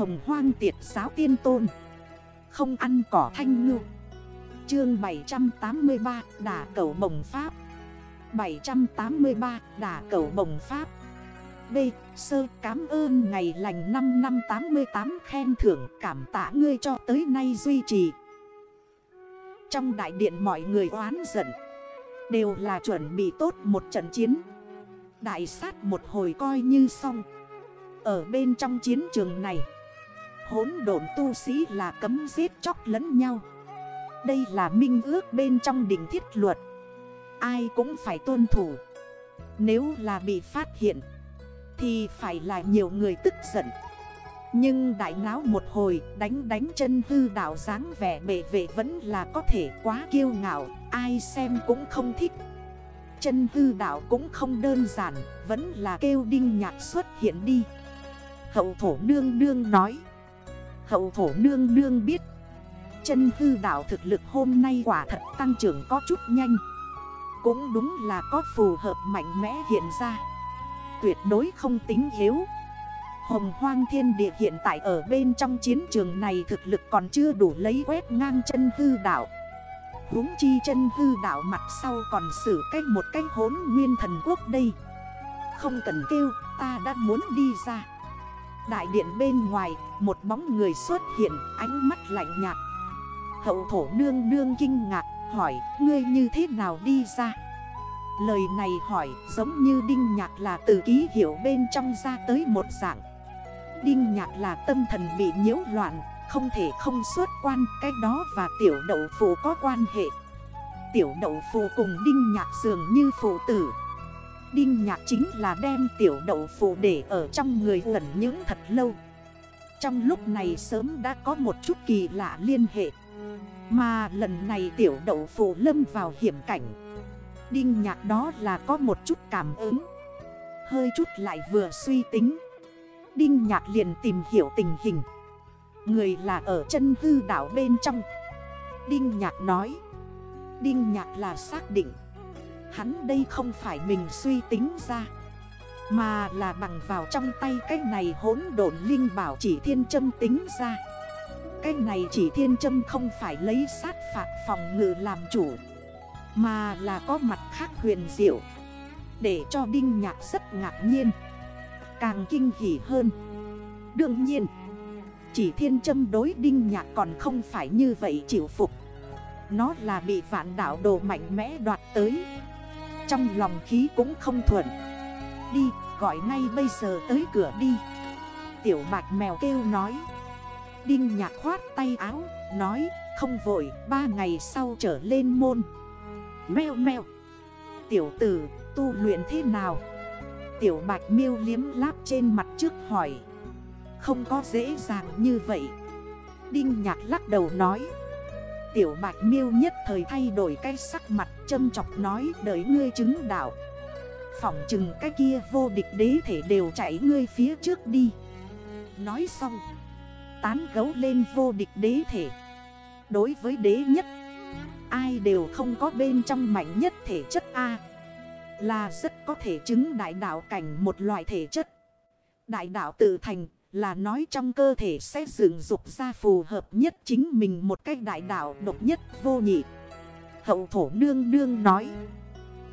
Hồng hoang tiệt giáo tiên tôn. Không ăn cỏ thanh ngư. Chương 783 đả cầu bồng pháp. 783 đả cầu bồng pháp. B. Sơ, cảm ơn ngày lành 5 năm 88 khen thưởng, cảm tạ ngươi cho tới nay duy trì. Trong đại điện mọi người oán giận. Đều là chuẩn bị tốt một trận chiến. Đại sát một hồi coi như xong. Ở bên trong chiến trường này Hốn độn tu sĩ là cấm giết chóc lẫn nhau. Đây là minh ước bên trong đỉnh thiết luật. Ai cũng phải tuân thủ. Nếu là bị phát hiện, Thì phải là nhiều người tức giận. Nhưng đại náo một hồi, đánh đánh chân hư đảo dáng vẻ bệ vệ vẫn là có thể quá kiêu ngạo, Ai xem cũng không thích. Chân hư đảo cũng không đơn giản, Vẫn là kêu đinh nhạc xuất hiện đi. Hậu thổ nương nương nói Hậu thổ nương nương biết. Chân hư đảo thực lực hôm nay quả thật tăng trưởng có chút nhanh. Cũng đúng là có phù hợp mạnh mẽ hiện ra. Tuyệt đối không tính yếu. Hồng hoang thiên địa hiện tại ở bên trong chiến trường này thực lực còn chưa đủ lấy quét ngang chân hư đảo huống chi chân hư đảo mặt sau còn xử cách một cách hốn nguyên thần quốc đây. Không cần kêu, ta đã muốn đi ra. Đại điện bên ngoài, một bóng người xuất hiện, ánh mắt lạnh nhạt. Hậu thổ nương nương kinh ngạc, hỏi, ngươi như thế nào đi ra? Lời này hỏi, giống như đinh nhạc là từ ký hiểu bên trong ra tới một dạng. Đinh nhạc là tâm thần bị nhiễu loạn, Không thể không xuất quan, Cái đó và tiểu đậu phụ có quan hệ. Tiểu đậu phụ cùng đinh nhạc dường như phụ tử. Đinh nhạc chính là đem tiểu đậu phụ để ở trong người gần những thật lâu. Trong lúc này sớm đã có một chút kỳ lạ liên hệ. Mà lần này tiểu đậu phụ lâm vào hiểm cảnh. Đinh nhạc đó là có một chút cảm ứng. Hơi chút lại vừa suy tính. Đinh nhạc liền tìm hiểu tình hình. Người là ở chân hư đảo bên trong. Đinh nhạc nói. Đinh nhạc là xác định. Hắn đây không phải mình suy tính ra, Mà là bằng vào trong tay cái này hỗn độn linh bảo chỉ thiên châm tính ra. Cái này chỉ thiên châm không phải lấy sát phạt phòng ngự làm chủ, Mà là có mặt khác huyền diệu, Để cho Đinh Nhạc rất ngạc nhiên, Càng kinh hỉ hơn. Đương nhiên, Chỉ thiên châm đối Đinh Nhạc còn không phải như vậy chịu phục. Nó là bị vạn đảo đồ mạnh mẽ đoạt tới trong lòng khí cũng không thuận. Đi, gọi ngay bây giờ tới cửa đi. Tiểu bạch mèo kêu nói. Đinh nhạc khoát tay áo, Nói, không vội, ba ngày sau trở lên môn. Mèo mèo. Tiểu tử, tu luyện thế nào? Tiểu bạch miêu liếm láp trên mặt trước hỏi. Không có dễ dàng như vậy. Đinh nhạc lắc đầu nói. Tiểu bạch miêu nhất thời thay đổi cái sắc mặt châm chọc nói, đợi ngươi chứng đạo. Phỏng chừng cái kia vô địch đế thể đều chạy ngươi phía trước đi. Nói xong, Tán gấu lên vô địch đế thể. Đối với đế nhất, Ai đều không có bên trong mạnh nhất thể chất A. Là rất có thể chứng đại đạo cảnh một loại thể chất. Đại đạo tự thành là nói trong cơ thể sẽ dựng dục ra phù hợp nhất chính mình một cách đại đạo độc nhất vô nhị. Hậu thổ nương nương nói.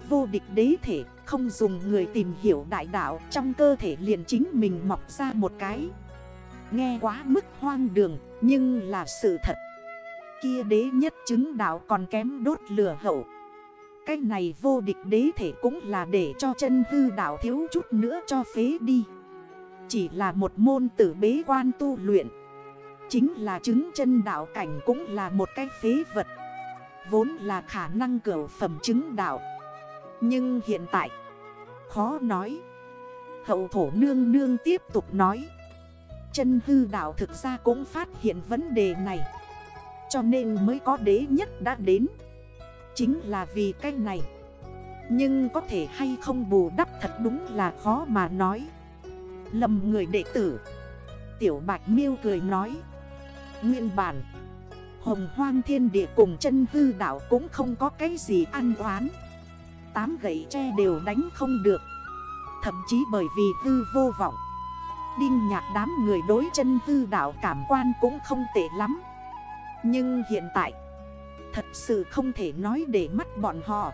Vô địch đế thể, không dùng người tìm hiểu đại đạo, trong cơ thể liền chính mình mọc ra một cái. Nghe quá mức hoang đường, nhưng là sự thật. Kia đế nhất chứng đạo còn kém đốt lửa hậu. Cái này vô địch đế thể cũng là để cho chân hư đạo thiếu chút nữa cho phế đi. Chỉ là một môn tử bế quan tu luyện. Chính là chứng chân đạo cảnh cũng là một cái phế vật. Vốn là khả năng cửa phẩm chứng đạo. Nhưng hiện tại, Khó nói. Hậu thổ nương nương tiếp tục nói. Chân hư đạo thực ra cũng phát hiện vấn đề này. Cho nên mới có đế nhất đã đến. Chính là vì cái này. Nhưng có thể hay không bù đắp thật đúng là khó mà nói. Lầm người đệ tử. Tiểu Bạch Miêu cười nói, Nguyên bản, Hồng hoang thiên địa cùng chân hư đảo cũng không có cái gì ăn oán. Tám gậy tre đều đánh không được. Thậm chí bởi vì hư vô vọng, Đinh nhạc đám người đối chân hư đảo cảm quan cũng không tệ lắm. Nhưng hiện tại, Thật sự không thể nói để mắt bọn họ.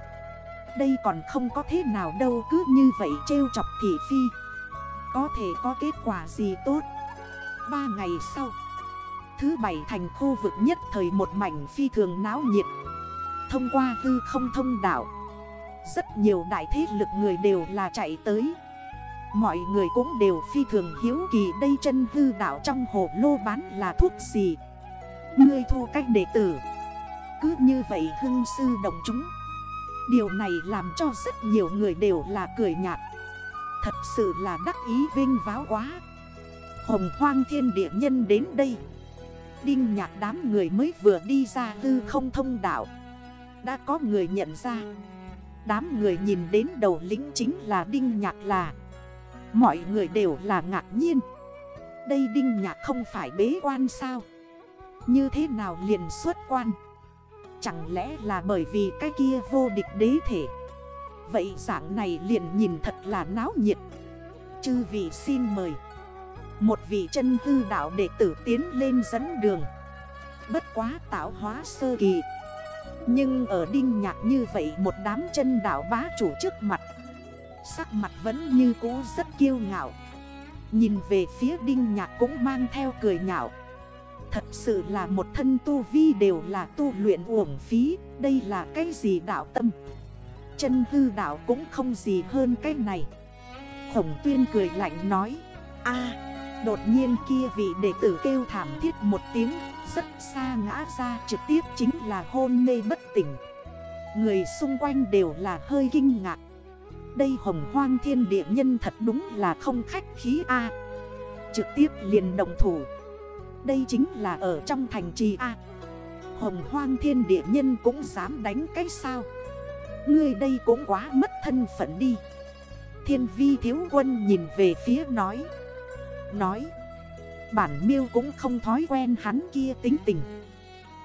Đây còn không có thế nào đâu, cứ như vậy trêu chọc thị phi. Có thể có kết quả gì tốt? Ba ngày sau, Thứ bảy thành khu vực nhất thời một mảnh phi thường náo nhiệt. Thông qua hư không thông đảo Rất nhiều đại thế lực người đều là chạy tới. Mọi người cũng đều phi thường hiếu kỳ đây chân hư đảo trong hồ lô bán là thuốc gì? Ngươi thu cách đệ tử. Cứ như vậy hưng sư đồng chúng. Điều này làm cho rất nhiều người đều là cười nhạt. Thật sự là đắc ý vinh váo quá. Hồng hoang thiên địa nhân đến đây. Đinh nhạc đám người mới vừa đi ra hư không thông đạo. Đã có người nhận ra. Đám người nhìn đến đầu lính chính là Đinh nhạc là. Mọi người đều là ngạc nhiên. Đây Đinh nhạc không phải bế quan sao? Như thế nào liền xuất quan? Chẳng lẽ là bởi vì cái kia vô địch đế thể? Vậy dạng này liền nhìn thật là náo nhiệt. Chư vị xin mời. Một vị chân hư đạo đệ tử tiến lên dẫn đường. Bất quá tạo hóa sơ kỳ. Nhưng ở đinh nhạc như vậy một đám chân đạo bá chủ trước mặt, Sắc mặt vẫn như cũ rất kiêu ngạo. Nhìn về phía đinh nhạc cũng mang theo cười nhạo. Thật sự là một thân tu vi đều là tu luyện uổng phí, Đây là cái gì đạo tâm? Chân hư đạo cũng không gì hơn cái này. Khổng tuyên cười lạnh nói, a, Đột nhiên kia vị đệ tử kêu thảm thiết một tiếng, Rất xa ngã ra trực tiếp chính là hôn mê bất tỉnh. Người xung quanh đều là hơi kinh ngạc. Đây hồng hoang thiên địa nhân thật đúng là không khách khí A. Trực tiếp liền đồng thủ. Đây chính là ở trong thành trì A. Hồng hoang thiên địa nhân cũng dám đánh cái sao? Ngươi đây cũng quá mất thân phận đi. Thiên vi thiếu quân nhìn về phía nói. Nói, Bản miêu cũng không thói quen hắn kia tính tình.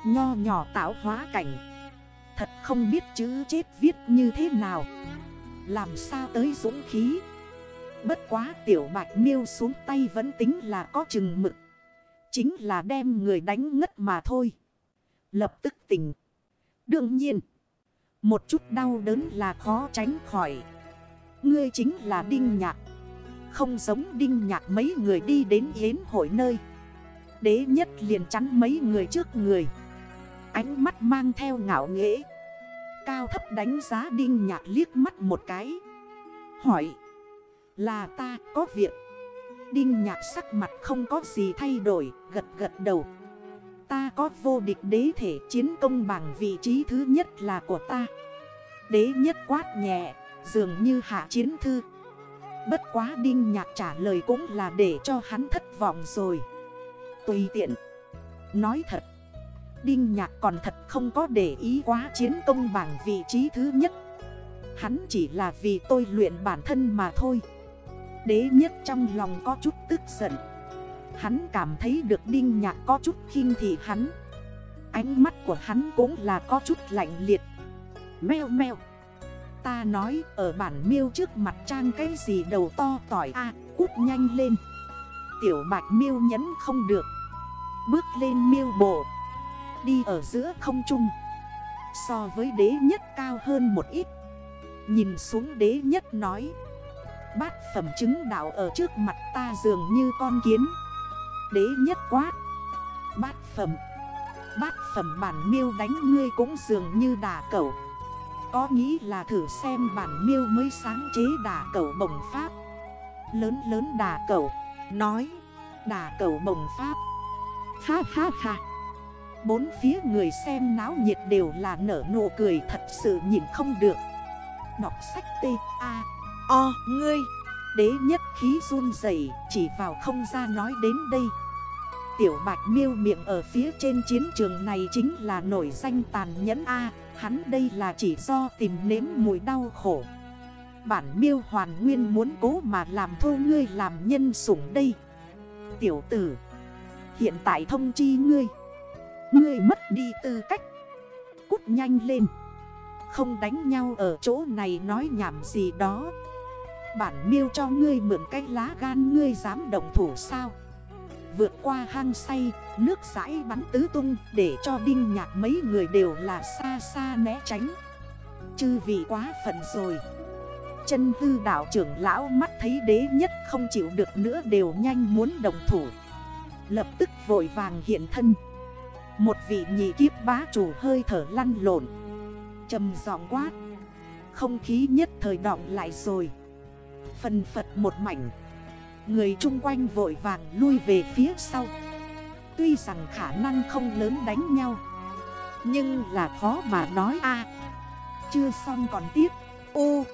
Nho nhỏ tạo hóa cảnh. Thật không biết chữ chết viết như thế nào. Làm sao tới dũng khí. Bất quá tiểu bạch miêu xuống tay vẫn tính là có chừng mực. Chính là đem người đánh ngất mà thôi. Lập tức tỉnh. Đương nhiên một chút đau đớn là khó tránh khỏi. Ngươi chính là Đinh Nhạc. Không giống đinh nhạc mấy người đi đến yến hội nơi. Đế nhất liền chắn mấy người trước người. Ánh mắt mang theo ngạo nghễ. Cao thấp đánh giá đinh nhạc liếc mắt một cái. Hỏi, Là ta, có việc? Đinh nhạc sắc mặt không có gì thay đổi, Gật gật đầu. Ta có vô địch đế thể chiến công bằng vị trí thứ nhất là của ta. Đế nhất quát nhẹ, Dường như hạ chiến thư. Bất quá Đinh Nhạc trả lời cũng là để cho hắn thất vọng rồi. Tùy tiện. Nói thật, Đinh Nhạc còn thật không có để ý quá chiến công bảng vị trí thứ nhất. Hắn chỉ là vì tôi luyện bản thân mà thôi. Đế nhất trong lòng có chút tức giận. Hắn cảm thấy được Đinh Nhạc có chút khinh thị hắn. Ánh mắt của hắn cũng là có chút lạnh liệt. Mèo mèo. Ta nói, ở bản miêu trước mặt trang cái gì đầu to tỏi a, cút nhanh lên. Tiểu bạch miêu nhấn không được. Bước lên miêu bộ. Đi ở giữa không trung. So với đế nhất cao hơn một ít. Nhìn xuống đế nhất nói. Bát phẩm chứng đạo ở trước mặt ta dường như con kiến. Đế nhất quát. Bát phẩm. Bát phẩm bản miêu đánh ngươi cũng dường như đà cẩu. Có nghĩ là thử xem bản miêu mới sáng chế đà cẩu bồng pháp. Lớn lớn đà cẩu. Nói đà cẩu bồng pháp. Ha ha ha. Bốn phía người xem náo nhiệt đều là nở nụ cười thật sự nhìn không được. Đọc sách T A. O, ngươi. Đế nhất khí run dày chỉ vào không ra nói đến đây. Tiểu bạch miêu miệng ở phía trên chiến trường này chính là nổi danh tàn nhẫn A, Hắn đây là chỉ do tìm nếm mùi đau khổ. Bản miêu hoàn nguyên muốn cố mà làm thô ngươi làm nhân sủng đây. Tiểu tử, Hiện tại thông chi ngươi. Ngươi mất đi tư cách. Cút nhanh lên. Không đánh nhau ở chỗ này nói nhảm gì đó. Bản miêu cho ngươi mượn cái lá gan ngươi dám động thủ sao? Vượt qua hang say, Nước rãi bắn tứ tung, Để cho đinh nhạc mấy người đều là xa xa né tránh. Chư vị quá phận rồi. Chân hư đảo trưởng lão mắt thấy đế nhất không chịu được nữa đều nhanh muốn đồng thủ. Lập tức vội vàng hiện thân. Một vị nhị kiếp bá chủ hơi thở lăn lộn. Trầm giọng quát. Không khí nhất thời đọng lại rồi. Phần phật một mảnh. Người chung quanh vội vàng lui về phía sau. Tuy rằng khả năng không lớn đánh nhau, Nhưng là khó mà nói a. Chưa xong còn tiếp. Ô